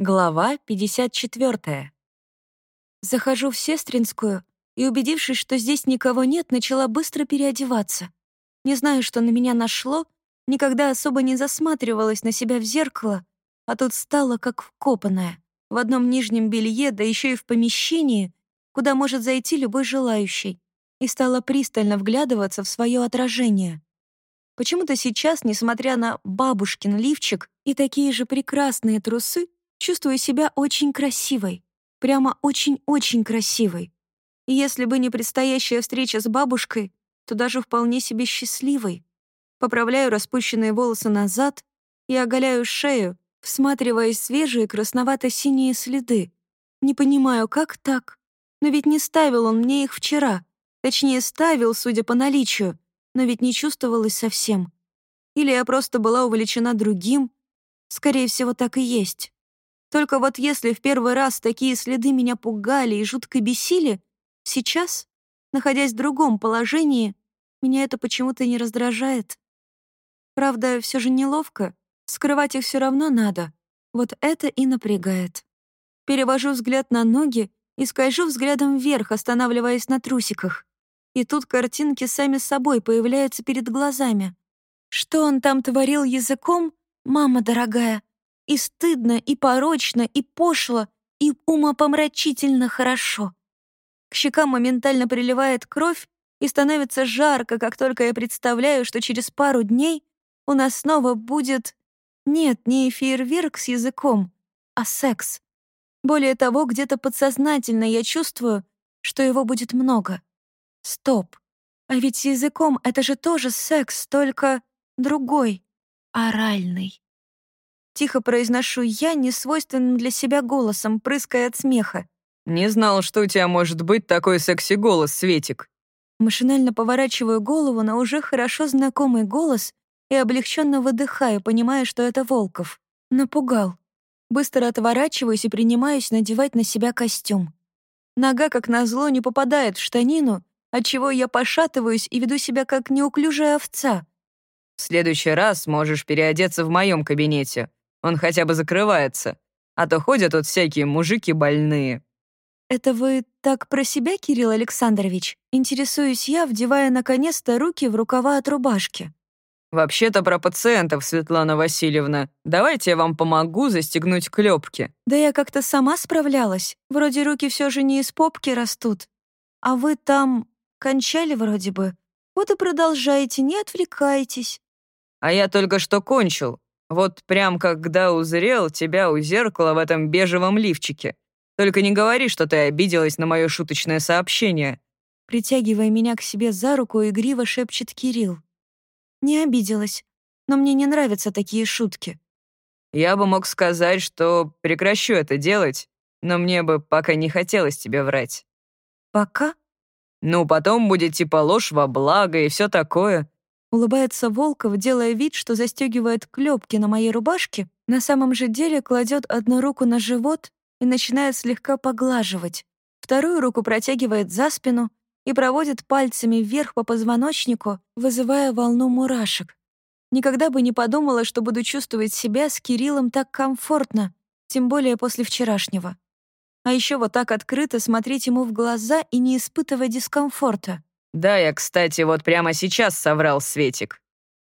Глава 54. Захожу в сестринскую и, убедившись, что здесь никого нет, начала быстро переодеваться. Не знаю, что на меня нашло, никогда особо не засматривалась на себя в зеркало, а тут стала как вкопанная, в одном нижнем белье, да еще и в помещении, куда может зайти любой желающий, и стала пристально вглядываться в свое отражение. Почему-то сейчас, несмотря на бабушкин лифчик и такие же прекрасные трусы, Чувствую себя очень красивой. Прямо очень-очень красивой. И если бы не предстоящая встреча с бабушкой, то даже вполне себе счастливой. Поправляю распущенные волосы назад и оголяю шею, всматриваясь в свежие красновато-синие следы. Не понимаю, как так? Но ведь не ставил он мне их вчера. Точнее, ставил, судя по наличию, но ведь не чувствовалось совсем. Или я просто была увлечена другим. Скорее всего, так и есть. Только вот если в первый раз такие следы меня пугали и жутко бесили, сейчас, находясь в другом положении, меня это почему-то не раздражает. Правда, все же неловко, скрывать их все равно надо. Вот это и напрягает. Перевожу взгляд на ноги и скольжу взглядом вверх, останавливаясь на трусиках. И тут картинки сами собой появляются перед глазами. Что он там творил языком, мама дорогая, и стыдно, и порочно, и пошло, и умопомрачительно хорошо. К щекам моментально приливает кровь, и становится жарко, как только я представляю, что через пару дней у нас снова будет... Нет, не фейерверк с языком, а секс. Более того, где-то подсознательно я чувствую, что его будет много. Стоп. А ведь с языком это же тоже секс, только другой, оральный. Тихо произношу я, несвойственным для себя голосом, прыская от смеха. «Не знал, что у тебя может быть такой секси-голос, Светик». Машинально поворачиваю голову на уже хорошо знакомый голос и облегченно выдыхаю, понимая, что это Волков. Напугал. Быстро отворачиваюсь и принимаюсь надевать на себя костюм. Нога, как назло, не попадает в штанину, отчего я пошатываюсь и веду себя как неуклюжая овца. «В следующий раз можешь переодеться в моем кабинете. Он хотя бы закрывается. А то ходят тут всякие мужики больные». «Это вы так про себя, Кирилл Александрович?» Интересуюсь я, вдевая наконец-то руки в рукава от рубашки. «Вообще-то про пациентов, Светлана Васильевна. Давайте я вам помогу застегнуть клепки». «Да я как-то сама справлялась. Вроде руки все же не из попки растут. А вы там кончали вроде бы. Вот и продолжайте, не отвлекайтесь». «А я только что кончил. Вот прям когда узрел тебя у зеркала в этом бежевом лифчике. Только не говори, что ты обиделась на мое шуточное сообщение». Притягивая меня к себе за руку, игриво шепчет Кирилл. «Не обиделась, но мне не нравятся такие шутки». «Я бы мог сказать, что прекращу это делать, но мне бы пока не хотелось тебе врать». «Пока?» «Ну, потом будет типа ложь во благо и все такое. Улыбается Волков, делая вид, что застегивает клепки на моей рубашке, на самом же деле кладет одну руку на живот и начинает слегка поглаживать. Вторую руку протягивает за спину и проводит пальцами вверх по позвоночнику, вызывая волну мурашек. Никогда бы не подумала, что буду чувствовать себя с Кириллом так комфортно, тем более после вчерашнего. А еще вот так открыто смотреть ему в глаза и не испытывать дискомфорта. «Да, я, кстати, вот прямо сейчас соврал Светик».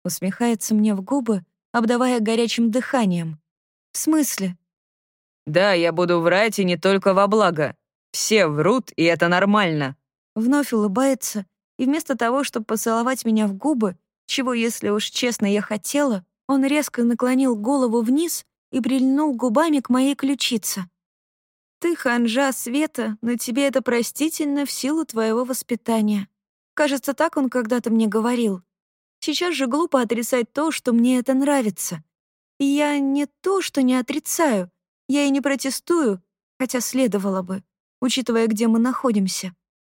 Усмехается мне в губы, обдавая горячим дыханием. «В смысле?» «Да, я буду врать и не только во благо. Все врут, и это нормально». Вновь улыбается, и вместо того, чтобы поцеловать меня в губы, чего, если уж честно, я хотела, он резко наклонил голову вниз и прильнул губами к моей ключице. «Ты ханжа, Света, но тебе это простительно в силу твоего воспитания. Кажется, так он когда-то мне говорил. Сейчас же глупо отрицать то, что мне это нравится. И я не то, что не отрицаю, я и не протестую, хотя следовало бы, учитывая, где мы находимся.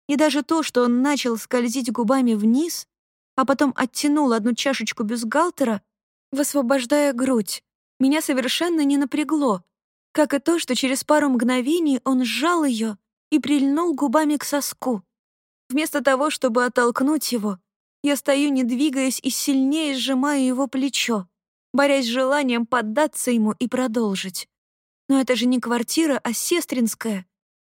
И даже то, что он начал скользить губами вниз, а потом оттянул одну чашечку бюстгальтера, высвобождая грудь, меня совершенно не напрягло, как и то, что через пару мгновений он сжал ее и прильнул губами к соску. Вместо того, чтобы оттолкнуть его, я стою, не двигаясь, и сильнее сжимаю его плечо, борясь с желанием поддаться ему и продолжить. Но это же не квартира, а сестринская.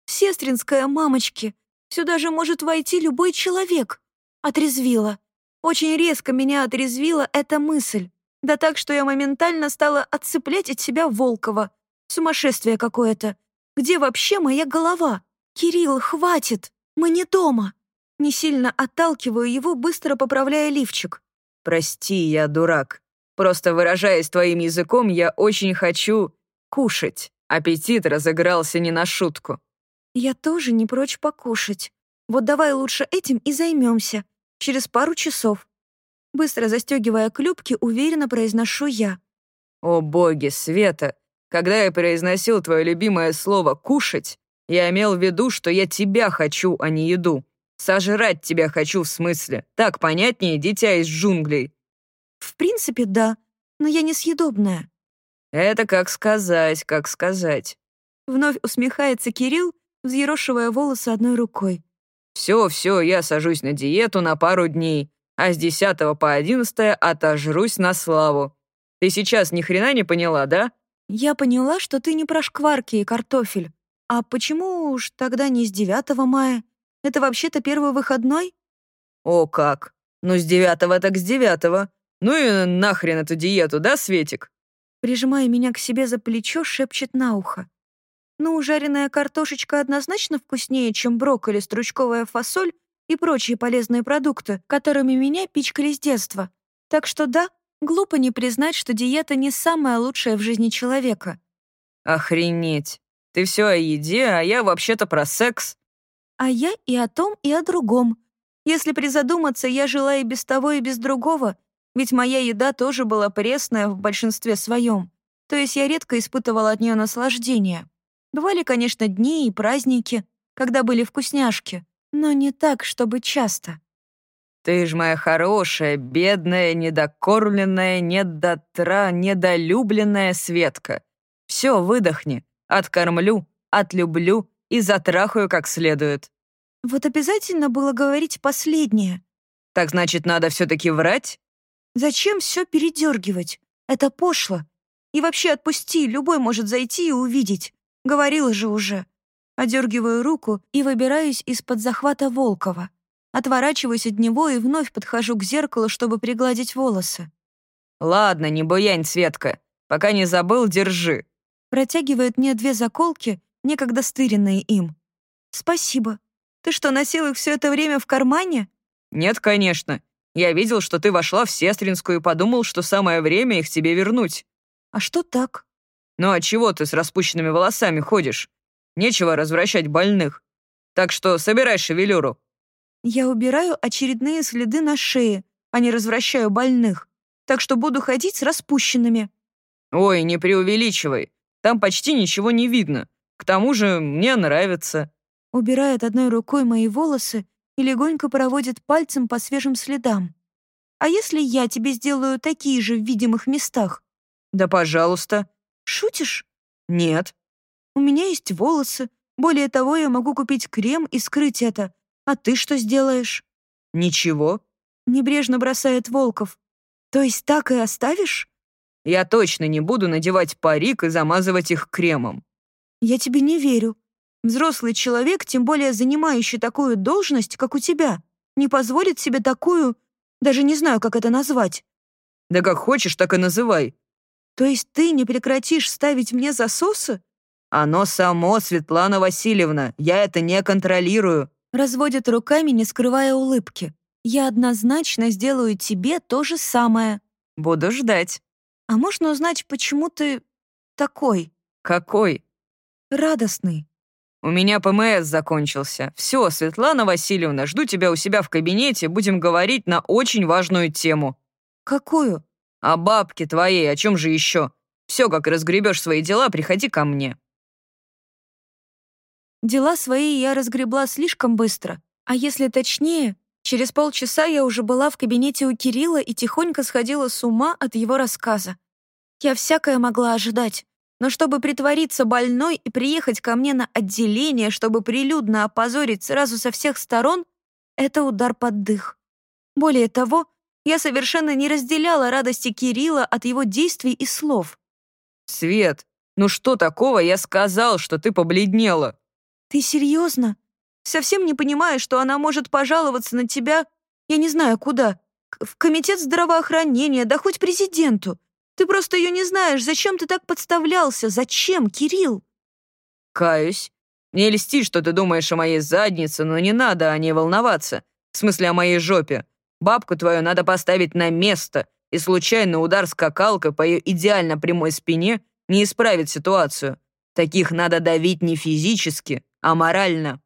Сестринская, мамочки. Сюда же может войти любой человек. Отрезвила. Очень резко меня отрезвила эта мысль. Да так, что я моментально стала отцеплять от себя Волкова. Сумасшествие какое-то. Где вообще моя голова? Кирилл, хватит! Мы не дома. Не сильно отталкиваю его, быстро поправляя лифчик. «Прости, я дурак. Просто выражаясь твоим языком, я очень хочу кушать. Аппетит разыгрался не на шутку». «Я тоже не прочь покушать. Вот давай лучше этим и займемся. Через пару часов». Быстро застегивая клюпки, уверенно произношу я. «О боги, Света! Когда я произносил твое любимое слово «кушать», я имел в виду, что я тебя хочу, а не еду. Сожрать тебя хочу в смысле. Так понятнее, дитя из джунглей». «В принципе, да, но я несъедобная». «Это как сказать, как сказать». Вновь усмехается Кирилл, взъерошивая волосы одной рукой. «Все, все, я сажусь на диету на пару дней, а с 10 по 11 отожрусь на славу. Ты сейчас ни хрена не поняла, да?» «Я поняла, что ты не про шкварки и картофель. А почему уж тогда не с 9 мая? Это вообще-то первый выходной?» «О как! Ну, с девятого так с девятого. Ну и нахрен эту диету, да, Светик?» Прижимая меня к себе за плечо, шепчет на ухо. «Ну, жареная картошечка однозначно вкуснее, чем брокколи, стручковая фасоль и прочие полезные продукты, которыми меня пичкали с детства. Так что да, глупо не признать, что диета не самая лучшая в жизни человека». «Охренеть! Ты все о еде, а я вообще-то про секс». А я и о том, и о другом. Если призадуматься, я жила и без того, и без другого, ведь моя еда тоже была пресная в большинстве своем. То есть я редко испытывала от нее наслаждение. Бывали, конечно, дни и праздники, когда были вкусняшки, но не так, чтобы часто. «Ты ж моя хорошая, бедная, недокормленная, недотра, недолюбленная Светка. Все, выдохни, откормлю, отлюблю и затрахаю как следует». Вот обязательно было говорить последнее. «Так значит, надо все-таки врать?» «Зачем все передергивать? Это пошло. И вообще отпусти, любой может зайти и увидеть. Говорила же уже». Одергиваю руку и выбираюсь из-под захвата Волкова. Отворачиваюсь от него и вновь подхожу к зеркалу, чтобы пригладить волосы. «Ладно, не буянь, Светка. Пока не забыл, держи». Протягивает мне две заколки, некогда стыренные им. «Спасибо. Ты что, носил их все это время в кармане?» «Нет, конечно. Я видел, что ты вошла в Сестринскую и подумал, что самое время их тебе вернуть». «А что так?» «Ну а чего ты с распущенными волосами ходишь? Нечего развращать больных. Так что собирай шевелюру». «Я убираю очередные следы на шее, а не развращаю больных. Так что буду ходить с распущенными». «Ой, не преувеличивай. Там почти ничего не видно. К тому же мне нравится». Убирает одной рукой мои волосы и легонько проводит пальцем по свежим следам. «А если я тебе сделаю такие же в видимых местах?» «Да пожалуйста». «Шутишь?» «Нет». «У меня есть волосы. Более того, я могу купить крем и скрыть это. А ты что сделаешь?» «Ничего». Небрежно бросает Волков. «То есть так и оставишь?» «Я точно не буду надевать парик и замазывать их кремом». «Я тебе не верю. Взрослый человек, тем более занимающий такую должность, как у тебя, не позволит себе такую... Даже не знаю, как это назвать». «Да как хочешь, так и называй». «То есть ты не прекратишь ставить мне засосы?» «Оно само, Светлана Васильевна. Я это не контролирую». Разводит руками, не скрывая улыбки. «Я однозначно сделаю тебе то же самое». «Буду ждать». «А можно узнать, почему ты такой?» «Какой?» «Радостный». «У меня ПМС закончился. Все, Светлана Васильевна, жду тебя у себя в кабинете, будем говорить на очень важную тему». «Какую?» «О бабке твоей, о чем же еще? Все, как разгребешь свои дела, приходи ко мне». Дела свои я разгребла слишком быстро. А если точнее, через полчаса я уже была в кабинете у Кирилла и тихонько сходила с ума от его рассказа. Я всякое могла ожидать. Но чтобы притвориться больной и приехать ко мне на отделение, чтобы прилюдно опозорить сразу со всех сторон, это удар под дых. Более того, я совершенно не разделяла радости Кирилла от его действий и слов. «Свет, Ну что такого я сказал, что ты побледнела? Ты серьезно? Совсем не понимаешь, что она может пожаловаться на тебя, я не знаю куда, в комитет здравоохранения, да хоть президенту. Ты просто ее не знаешь. Зачем ты так подставлялся? Зачем, Кирилл? Каюсь. Мне льстит, что ты думаешь о моей заднице, но не надо о ней волноваться. В смысле, о моей жопе. Бабку твою надо поставить на место, и случайный удар скакалкой по ее идеально прямой спине не исправит ситуацию. Таких надо давить не физически, а морально.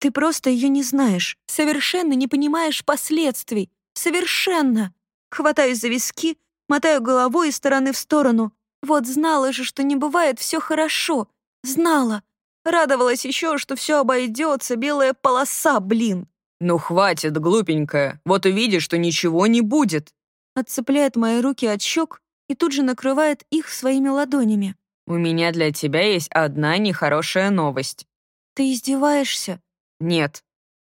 Ты просто ее не знаешь, совершенно не понимаешь последствий. Совершенно. Хватаюсь за виски, мотаю головой из стороны в сторону. Вот знала же, что не бывает все хорошо. Знала. Радовалась еще, что все обойдется, белая полоса, блин. «Ну хватит, глупенькая, вот увидишь, что ничего не будет». Отцепляет мои руки от щек и тут же накрывает их своими ладонями. «У меня для тебя есть одна нехорошая новость». «Ты издеваешься?» «Нет.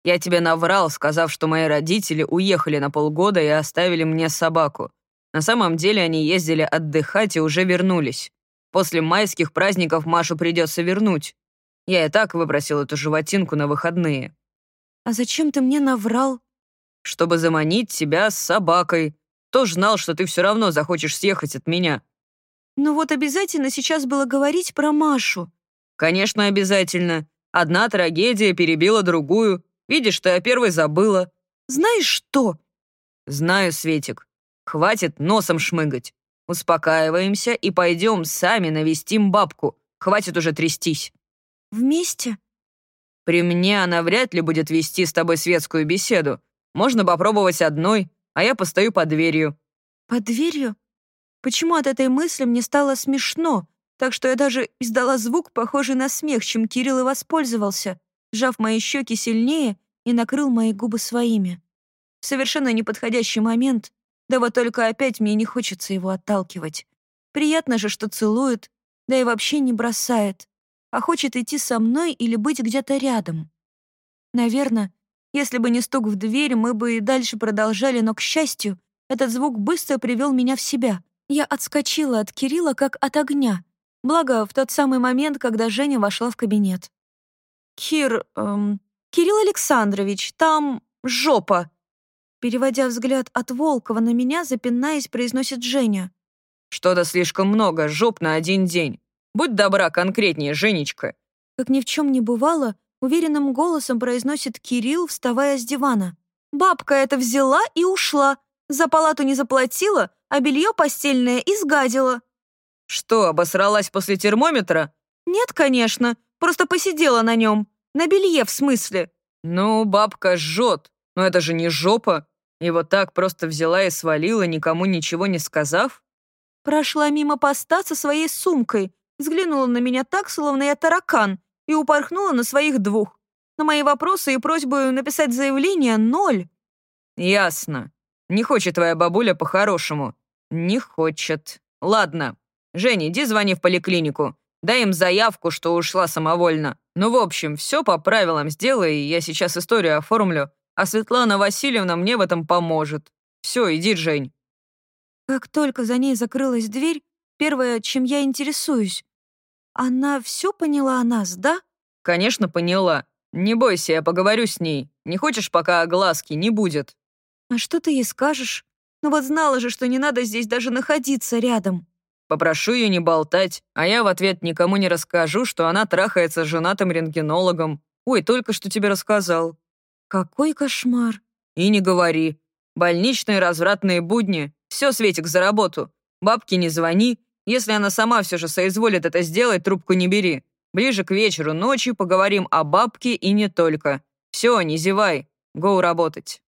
Я тебе наврал, сказав, что мои родители уехали на полгода и оставили мне собаку. На самом деле они ездили отдыхать и уже вернулись. После майских праздников Машу придется вернуть. Я и так выпросил эту животинку на выходные». «А зачем ты мне наврал?» «Чтобы заманить тебя с собакой. Тоже знал, что ты все равно захочешь съехать от меня». «Ну вот обязательно сейчас было говорить про Машу». «Конечно, обязательно. Одна трагедия перебила другую. Видишь, что я первой забыла». «Знаешь что?» «Знаю, Светик. Хватит носом шмыгать. Успокаиваемся и пойдем сами навестим бабку. Хватит уже трястись». «Вместе?» «При мне она вряд ли будет вести с тобой светскую беседу. Можно попробовать одной, а я постою под дверью». «Под дверью? Почему от этой мысли мне стало смешно, так что я даже издала звук, похожий на смех, чем Кирилл и воспользовался, сжав мои щеки сильнее и накрыл мои губы своими. Совершенно неподходящий момент, да вот только опять мне не хочется его отталкивать. Приятно же, что целует, да и вообще не бросает, а хочет идти со мной или быть где-то рядом. Наверное, если бы не стук в дверь, мы бы и дальше продолжали, но, к счастью, этот звук быстро привел меня в себя. Я отскочила от Кирилла, как от огня, Благо, в тот самый момент, когда Женя вошла в кабинет. «Кир... Эм, Кирилл Александрович, там жопа!» Переводя взгляд от Волкова на меня, запинаясь, произносит Женя. «Что-то слишком много жоп на один день. Будь добра, конкретнее, Женечка». Как ни в чем не бывало, уверенным голосом произносит Кирилл, вставая с дивана. «Бабка это взяла и ушла. За палату не заплатила, а белье постельное изгадила. «Что, обосралась после термометра?» «Нет, конечно. Просто посидела на нем. На белье, в смысле». «Ну, бабка жжет. Но это же не жопа. И вот так просто взяла и свалила, никому ничего не сказав?» Прошла мимо поста со своей сумкой, взглянула на меня так, словно я таракан, и упорхнула на своих двух. На мои вопросы и просьбу написать заявление — ноль. «Ясно. Не хочет твоя бабуля по-хорошему». «Не хочет. Ладно, Женя, иди звони в поликлинику. Дай им заявку, что ушла самовольно. Ну, в общем, все по правилам сделай, я сейчас историю оформлю, а Светлана Васильевна мне в этом поможет. Все, иди, Жень». Как только за ней закрылась дверь, первое, чем я интересуюсь, она все поняла о нас, да? Конечно, поняла. Не бойся, я поговорю с ней. Не хочешь, пока огласки не будет. А что ты ей скажешь? Ну вот знала же, что не надо здесь даже находиться рядом. Попрошу ее не болтать, а я в ответ никому не расскажу, что она трахается с женатым рентгенологом. Ой, только что тебе рассказал». «Какой кошмар!» «И не говори. Больничные развратные будни. Все, Светик, за работу. Бабке не звони. Если она сама все же соизволит это сделать, трубку не бери. Ближе к вечеру ночи поговорим о бабке и не только. Все, не зевай. Гоу работать».